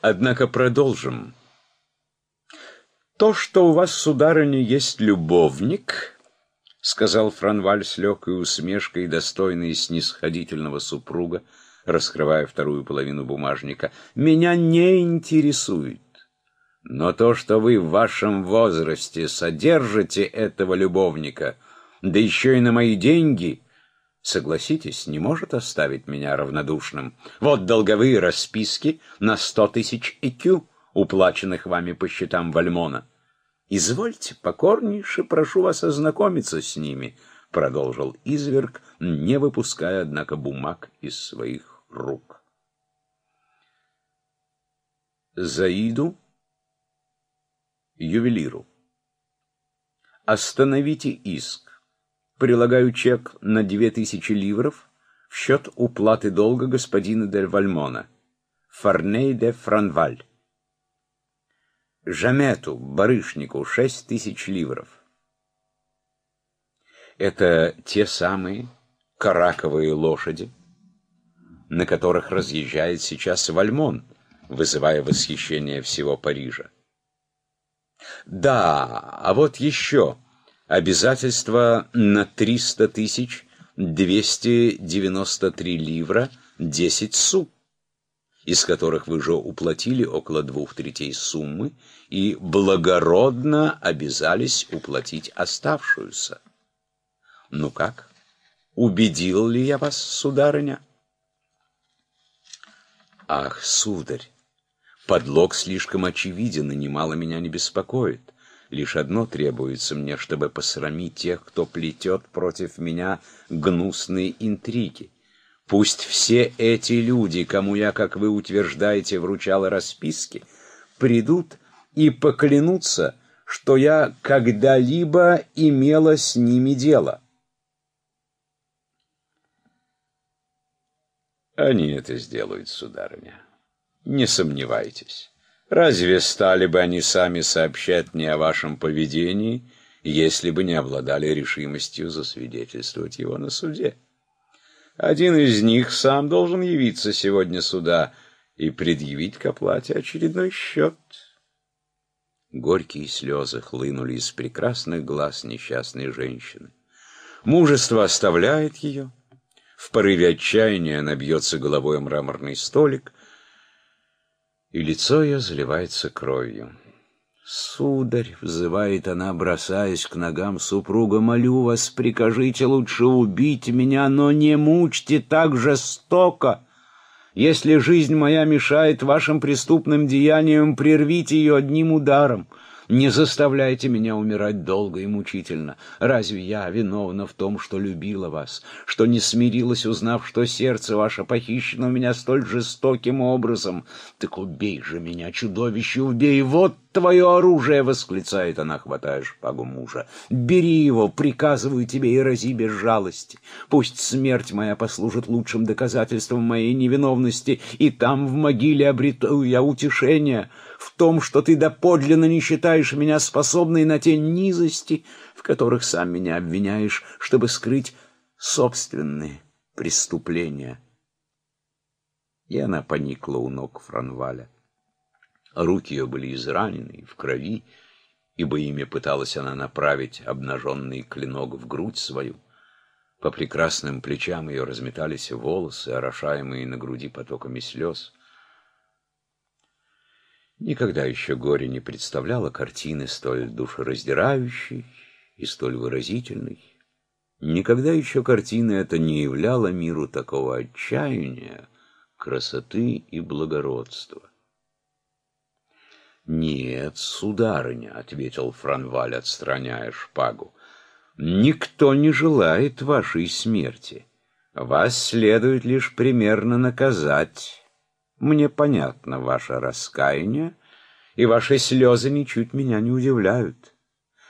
Однако продолжим. То, что у вас, сударыня, есть любовник, — сказал Франваль с легкой усмешкой, достойной снисходительного супруга, раскрывая вторую половину бумажника, — меня не интересует. Но то, что вы в вашем возрасте содержите этого любовника, да еще и на мои деньги, согласитесь, не может оставить меня равнодушным. Вот долговые расписки на сто тысяч икю, уплаченных вами по счетам Вальмона. Извольте, покорнейше прошу вас ознакомиться с ними, — продолжил изверг, не выпуская, однако, бумаг из своих рук. Заиду, ювелиру. Остановите иск. Прилагаю чек на две тысячи ливров в счет уплаты долга господина Дель Вальмона. Фарней де Франваль. Жамету, барышнику, шесть тысяч ливров. Это те самые караковые лошади, на которых разъезжает сейчас Вальмон, вызывая восхищение всего Парижа. Да, а вот еще обязательство на триста тысяч двести девяносто три ливра десять су из которых вы же уплатили около двух третей суммы и благородно обязались уплатить оставшуюся. Ну как, убедил ли я вас, сударыня? Ах, сударь, подлог слишком очевиден и немало меня не беспокоит. Лишь одно требуется мне, чтобы посрамить тех, кто плетет против меня гнусные интриги. Пусть все эти люди, кому я, как вы утверждаете, вручала расписки, придут и поклянутся, что я когда-либо имела с ними дело. Они это сделают, сударыня. Не сомневайтесь. Разве стали бы они сами сообщать мне о вашем поведении, если бы не обладали решимостью засвидетельствовать его на суде? Один из них сам должен явиться сегодня сюда и предъявить к оплате очередной счет. Горькие слезы хлынули из прекрасных глаз несчастной женщины. Мужество оставляет ее. В порыве отчаяния она бьется головой о мраморный столик, и лицо ее заливается кровью. «Сударь!» — взывает она, бросаясь к ногам супруга, — «молю вас, прикажите лучше убить меня, но не мучьте так жестоко! Если жизнь моя мешает вашим преступным деяниям, прервите ее одним ударом!» Не заставляйте меня умирать долго и мучительно. Разве я виновна в том, что любила вас, что не смирилась, узнав, что сердце ваше похищено у меня столь жестоким образом? Так убей же меня, чудовище, убей! Вот твое оружие!» — восклицает она, хватая шпагу мужа. «Бери его, приказываю тебе, и рази без жалости. Пусть смерть моя послужит лучшим доказательством моей невиновности, и там в могиле обрету я утешение» в том, что ты доподлинно не считаешь меня способной на те низости, в которых сам меня обвиняешь, чтобы скрыть собственные преступления. И она поникла у ног Франваля. Руки ее были изранены, в крови, ибо ими пыталась она направить обнаженный клинок в грудь свою. По прекрасным плечам ее разметались волосы, орошаемые на груди потоками слез. Никогда еще горе не представляло картины столь душераздирающей и столь выразительной. Никогда еще картина эта не являла миру такого отчаяния, красоты и благородства. «Нет, сударыня», — ответил Франваль, отстраняя шпагу, — «никто не желает вашей смерти. Вас следует лишь примерно наказать». Мне понятно ваше раскаяние, и ваши слезы ничуть меня не удивляют.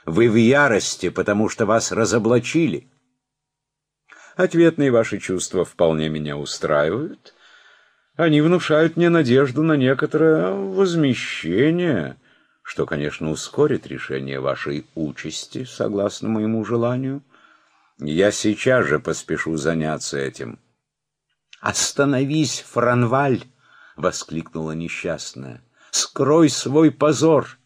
Вы в ярости, потому что вас разоблачили. Ответные ваши чувства вполне меня устраивают. Они внушают мне надежду на некоторое возмещение, что, конечно, ускорит решение вашей участи, согласно моему желанию. Я сейчас же поспешу заняться этим. Остановись, Франваль! воскликнула несчастная. «Скрой свой позор!